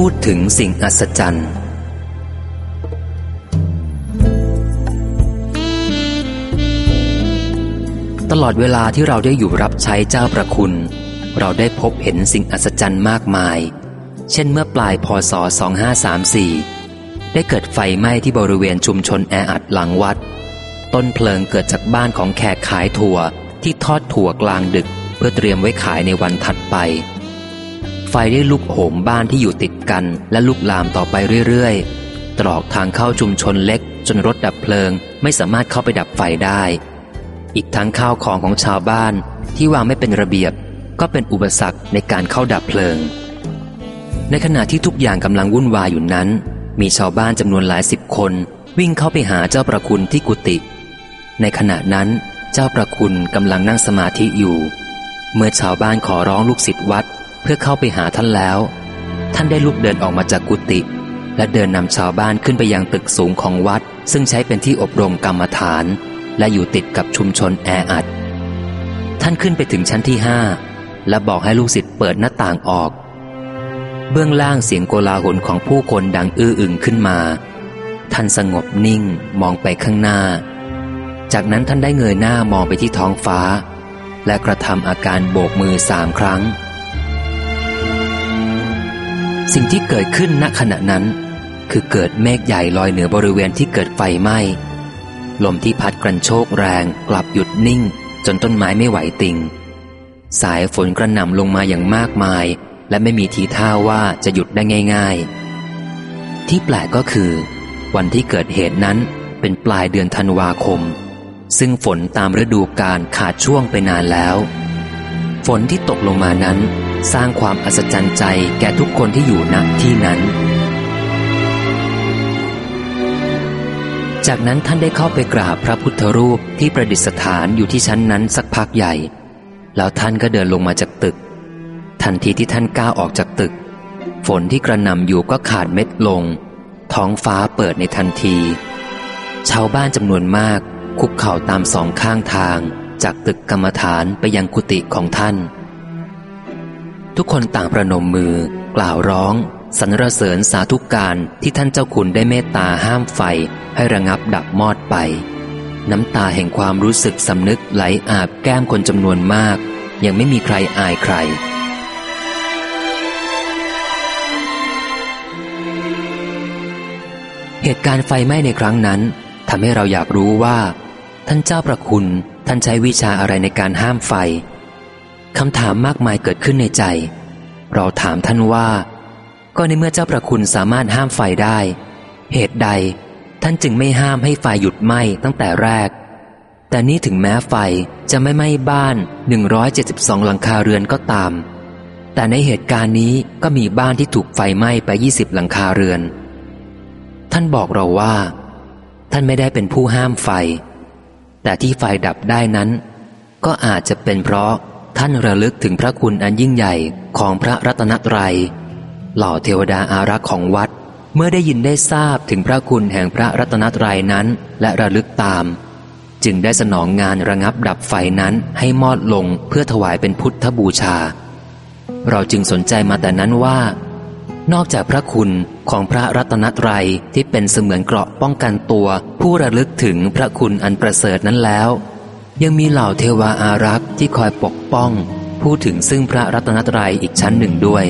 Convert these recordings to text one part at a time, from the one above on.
พูดถึงสิ่งอัศจรรย์ ตลอดเวลาที่เราได้อยู่รับใช้เจ้าประคุณ เราได้พบเห็นสิ่งอัศจรรย์มากมาย เช่นเมื่อปลายพศ 2534 ได้เกิดไฟไหม้ที่บริเวณชุมชนแออัดหลังวัด ต้นเพลิงเกิดจากบ้านของแขกขายถั่วที่ทอดถั่วกลางดึก เพื่อเตรียมไว้ขายในวันถัดไป ฟได้ลุกโหมบ้านที่อยู่ติดกันและลุกลามต่อไปเรื่อยๆ ตรอกทางเข้าชุมชนเล็ก จนรถดับเพลิง ไม่สามารถเข้าไปดับไฟได้ อีกทั้งข้าวของของชาวบ้านที่วางไม่เป็นระเบียบ ก็เป็นอุปสรรคในการเข้าดับเพลิง ในขณะที่ทุกอย่างกำลังวุ่นวายอยู่นั้น มีชาวบ้านจำนวนหลายสิบคน วิ่งเข้าไปหาเจ้าประคุณที่กุฏิในขณะนั้นเจ้าประคุณกำลังนั่งสมาธิอยู่ เมื่อชาวบ้านขอร้องลูกศิษย์วัด เพื่อเข้าไปหาท่านแล้ว ท่านได้ลุกเดินออกมาจากกุฏิและเดินนำชาวบ้านขึ้นไปยังตึกสูงของวัด ซึ่งใช้เป็นที่อบรมกรรมฐาน และอยู่ติดกับชุมชนแออัด ท่านขึ้นไปถึงชั้นที่ห้าและบอกให้ลูกศิษย์เปิดหน้าต่างออก เบื้องล่างเสียงโกลาหลของผู้คนดังอื้ออึงขึ้นมา ท่านสงบนิ่งมองไปข้างหน้า จากนั้นท่านได้เงยหน้ามองไปที่ท้องฟ้า และกระทำอาการโบกมือสามครั้ง สิ่งที่เกิดขึ้นณขณะนั้น คือเกิดเมฆใหญ่ลอยเหนือบริเวณที่เกิดไฟไหม้ลมที่พัดกระโชกแรงกลับหยุดนิ่ง จนต้นไม้ไม่ไหวติง สายฝนกระหน่ำลงมาอย่างมากมาย และไม่มีทีท่าว่าจะหยุดได้ง่าย ๆ ที่แปลกก็คือ วันที่เกิดเหตุนั้นเป็นปลายเดือนธันวาคม ซึ่งฝนตามฤดูกาลขาดช่วงไปนานแล้ว ฝนที่ตกลงมานั้น สร้างความอัศจรรย์ใจแก่ทุกคนที่อยู่ณที่นั้น จากนั้นท่านได้เข้าไปกราบพระพุทธรูปที่ประดิษฐานอยู่ที่ชั้นนั้นสักพักใหญ่ แล้วท่านก็เดินลงมาจากตึก ทันทีที่ท่านก้าวออกจากตึก ฝนที่กระหน่ำอยู่ก็ขาดเม็ดลง ท้องฟ้าเปิดในทันที ชาวบ้านจำนวนมากคุกเข่าตามสองข้างทาง จากตึกกรรมฐานไปยังกุฏิของท่าน ทุกคนต่างประนมมือ กล่าวร้อง สรรเสริญสาธุการที่ท่านเจ้าคุณได้เมตตาห้ามไฟให้ระงับดับมอดไป น้ำตาแห่งความรู้สึกสำนึกไหลอาบแก้มคนจำนวนมาก ยังไม่มีใครอายใคร เหตุการณ์ไฟไหม้ในครั้งนั้นทำให้เราอยากรู้ว่า ท่านเจ้าประคุณท่านใช้วิชาอะไรในการห้ามไฟ คำถามมากมายเกิดขึ้นในใจ เราถามท่านว่า ก็ในเมื่อเจ้าประคุณสามารถห้ามไฟได้ เหตุใด ท่านจึงไม่ห้ามให้ไฟหยุดไหม้ตั้งแต่แรก แต่นี่ถึงแม้ไฟจะไม่ไหม้บ้าน 172 หลังคาเรือนก็ตาม แต่ในเหตุการณ์นี้ก็มีบ้านที่ถูกไฟไหม้ไป 20 หลังคาเรือน ท่านบอกเราว่า ท่านไม่ได้เป็นผู้ห้ามไฟ แต่ที่ไฟดับได้นั้น ก็อาจจะเป็นเพราะ ท่านระลึกถึงพระคุณอันยิ่งใหญ่ของพระรัตนตรยัย เหล่าเทวดาอารักษ์ของวัด เมื่อได้ยินได้ทราบถึงพระคุณแห่งพระรัตนตรัยนั้น และระลึกตาม จึงได้สนองงานระงับดับไฟนั้นให้มอดลงเพื่อถวายเป็นพุทธบูชา เราจึงสนใจมาแต่นั้นว่า นอกจากพระคุณของพระรัตนตรัยที่เป็นเสมือนเกราะป้องกันตัว ผู้ระลึกถึงพระคุณอันประเสริฐนั้นแล้ว ยังมีเหล่าเทวาอารักษ์ที่คอยปกป้อง พูดถึงซึ่งพระรัตนตรัยอีกชั้นหนึ่งด้วย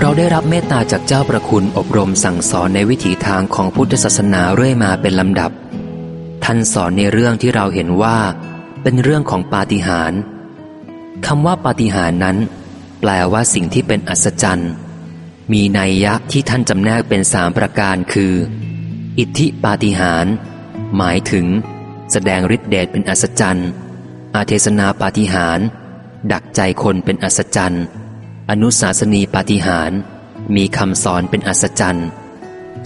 เราได้รับเมตตาจากเจ้าประคุณอบรมสั่งสอนในวิถีทางของพุทธศาสนาเรื่อยมาเป็นลำดับ ท่านสอนในเรื่องที่เราเห็นว่า เป็นเรื่องของปาฏิหาริย์คำว่าปาฏิหาริย์นั้น แปลว่าสิ่งที่เป็นอัศจรรย์ มีนัยยะที่ท่านจำแนกเป็นสามประการคือ อิทธิปาฏิหาริย์หมายถึง แสดงฤทธิเดชเป็นอัศจรรย์ อาเทศนาปาฏิหาริย์ดักใจคนเป็นอัศจรรย์อนุสาสนีปาฏิหาริย์มีคำสอนเป็นอัศจรรย์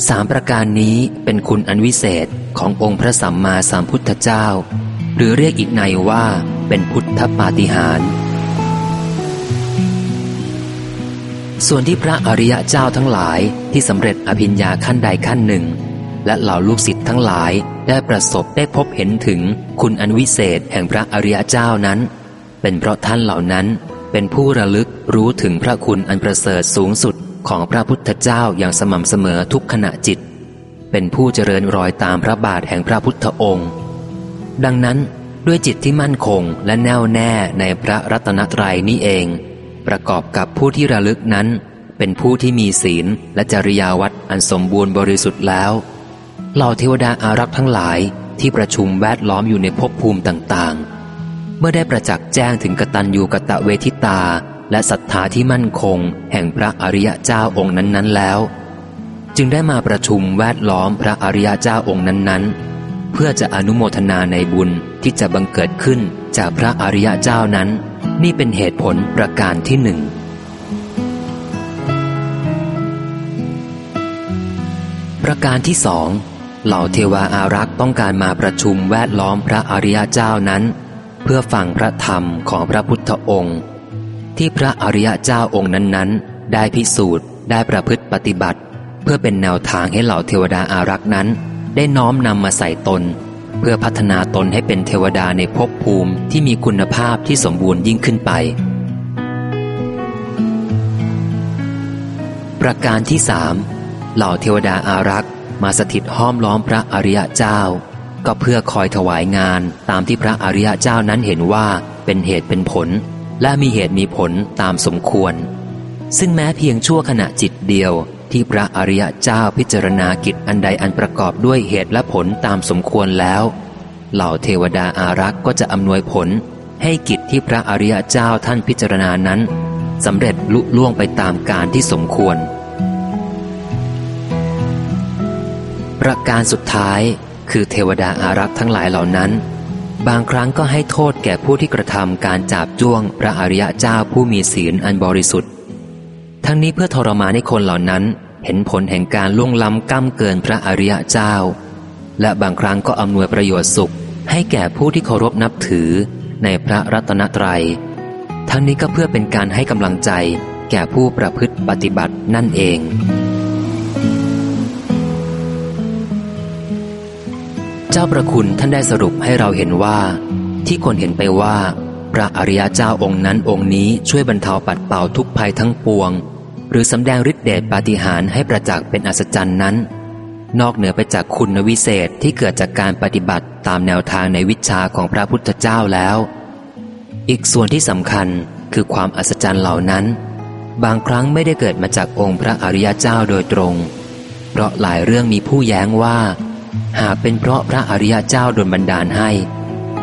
สามประการนี้เป็นคุณอันวิเศษขององค์พระสัมมาสัมพุทธเจ้า หรือเรียกอีกในว่าเป็นพุทธปาฏิหาริย์ส่วนที่พระอริยะเจ้าทั้งหลายที่สำเร็จอภิญญาขั้นใดขั้นหนึ่ง และเหล่าลูกศิษย์ทั้งหลายได้ประสบได้พบเห็นถึงคุณอันวิเศษแห่งพระอริยเจ้านั้น เป็นเพราะท่านเหล่านั้นเป็นผู้ระลึกรู้ถึงพระคุณอันประเสริฐสูงสุดของพระพุทธเจ้าอย่างสม่ำเสมอทุกขณะจิต เป็นผู้เจริญรอยตามพระบาทแห่งพระพุทธองค์ ดังนั้นด้วยจิตที่มั่นคงและแน่วแน่ในพระรัตนตรัยนี้เอง ประกอบกับผู้ที่ระลึกนั้น เป็นผู้ที่มีศีลและจริยาวัดอันสมบูรณ์บริสุทธิ์แล้ว เหล่าเทวดาอารักษ์ทั้งหลายที่ประชุมแวดล้อมอยู่ในภพภูมิต่างๆ เมื่อได้ประจักษ์แจ้งถึงกตัญญูกะตะเวทิตา และศรัทธาที่มั่นคง แห่งพระอริยเจ้าองค์นั้นๆแล้ว จึงได้มาประชุมแวดล้อมพระอริยเจ้าองค์นั้นๆ เพื่อจะอนุโมทนาในบุญที่จะบังเกิดขึ้นจากพระอริยเจ้านั้น นี่เป็นเหตุผลประการที่หนึ่งประการที่สอง เหล่าเทวาอารักษ์ต้องการมาประชุมแวดล้อมพระอริยเจ้านั้น เพื่อฟังพระธรรมของพระพุทธองค์ ที่พระอริยเจ้าองค์นั้นๆ ได้พิสูจน์ได้ประพฤติปฏิบัติ เพื่อเป็นแนวทางให้เหล่าเทวดาอารักษ์นั้น ได้น้อมนำมาใส่ตน เพื่อพัฒนาตนให้เป็นเทวดาในภพภูมิที่มีคุณภาพที่สมบูรณ์ยิ่งขึ้นไป ประการที่สามเหล่าเทวดาอารักษ์ มาสถิตห้อมล้อมพระอริยเจ้า ก็เพื่อคอยถวายงานตามที่พระอริยเจ้านั้นเห็นว่าเป็นเหตุเป็นผล และมีเหตุมีผลตามสมควร ซึ่งแม้เพียงชั่วขณะจิตเดียวที่พระอริยเจ้าพิจารณากิจอันใดอันประกอบด้วยเหตุและผลตามสมควรแล้ว เหล่าเทวดาอารักษ์ก็จะอำนวยผล ให้กิจที่พระอริยเจ้าท่านพิจารณานั้นสำเร็จลุล่วงไปตามการที่สมควร ประการสุดท้ายคือเทวดาอารักษ์ทั้งหลายเหล่านั้น บางครั้งก็ให้โทษแก่ผู้ที่กระทำการจับจ้วงพระอริยะเจ้าผู้มีศีลอันบริสุทธิ์ ทั้งนี้เพื่อทรมานให้คนเหล่านั้นเห็นผลแห่งการล่วงล้ำก้าเกินพระอริยะเจ้า และบางครั้งก็อำนวยประโยชน์สุข ให้แก่ผู้ที่เคารพนับถือในพระรัตนตรยัย ทั้งนี้ก็เพื่อเป็นการให้กำลังใจแก่ผู้ประพฤติปฏิบัตินั่นเอง เจ้าประคุณท่านได้สรุปให้เราเห็นว่า ที่คนเห็นไปว่า พระอริยเจ้าองค์นั้นองค์นี้ช่วยบรรเทาปัดเป่าทุกภัยทั้งปวง หรือสำแดงฤทธิเดชปาฏิหาริย์ให้ประจักษ์เป็นอัศจรรย์นั้น นอกเหนือไปจากคุณวิเศษที่เกิดจากการปฏิบัติตามแนวทางในวิชาของพระพุทธเจ้าแล้ว อีกส่วนที่สำคัญคือความอัศจรรย์เหล่านั้น บางครั้งไม่ได้เกิดมาจากองค์พระอริยเจ้าโดยตรง เพราะหลายเรื่องมีผู้แย้งว่า หากเป็นเพราะพระอริยเจ้าดลบันดาลให้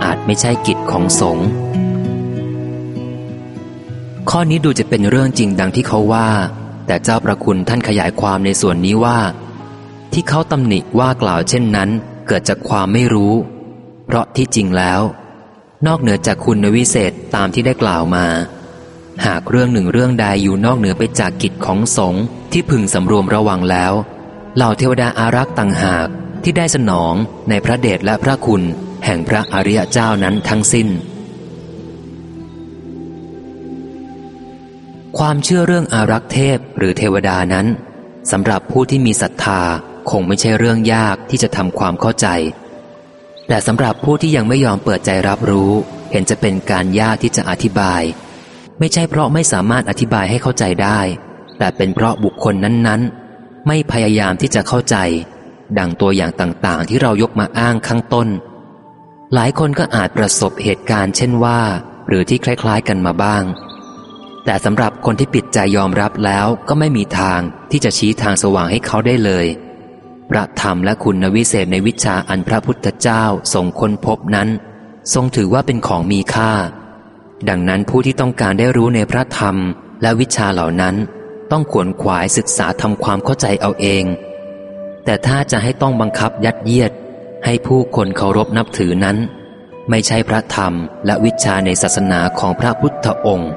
อาจไม่ใช่กิจของสงฆ์ข้อนี้ดูจะเป็นเรื่องจริงดังที่เขาว่า แต่เจ้าประคุณท่านขยายความในส่วนนี้ว่า ที่เขาตำหนิว่ากล่าวเช่นนั้น เกิดจากความไม่รู้ เพราะที่จริงแล้ว นอกเหนือจากคุณวิเศษตามที่ได้กล่าวมา หากเรื่องหนึ่งเรื่องใดอยู่นอกเหนือไปจากกิจของสงฆ์ที่พึงสำรวมระวังแล้วเหล่าเทวดาอารักษ์ต่างหาก ที่ได้สนองในพระเดชและพระคุณแห่งพระอริยเจ้านั้นทั้งสิ้น ความเชื่อเรื่องอารักษ์เทพหรือเทวดานั้นสำหรับผู้ที่มีศรัทธาคงไม่ใช่เรื่องยากที่จะทำความเข้าใจ แต่สำหรับผู้ที่ยังไม่ยอมเปิดใจรับรู้ เห็นจะเป็นการยากที่จะอธิบาย ไม่ใช่เพราะไม่สามารถอธิบายให้เข้าใจได้ แต่เป็นเพราะบุคคลนั้นๆ ไม่พยายามที่จะเข้าใจ ดังตัวอย่างต่างๆ ที่เรายกมาอ้างข้างต้น หลายคนก็อาจประสบเหตุการณ์เช่นว่า หรือที่คล้าย ๆ กันมาบ้าง แต่สำหรับคนที่ปิดใจยอมรับแล้วก็ไม่มีทางที่จะชี้ทางสว่างให้เขาได้เลย พระธรรมและคุณวิเศษในวิชาอันพระพุทธเจ้าทรงค้นพบนั้น ทรงถือว่าเป็นของมีค่า ดังนั้นผู้ที่ต้องการได้รู้ในพระธรรมและวิชาเหล่านั้น ต้องขวนขวายศึกษาทำความเข้าใจเอาเอง แต่ถ้าจะให้ต้องบังคับยัดเยียด ให้ผู้คนเคารพนับถือนั้น ไม่ใช่พระธรรมและวิชาในศาสนาของพระพุทธองค์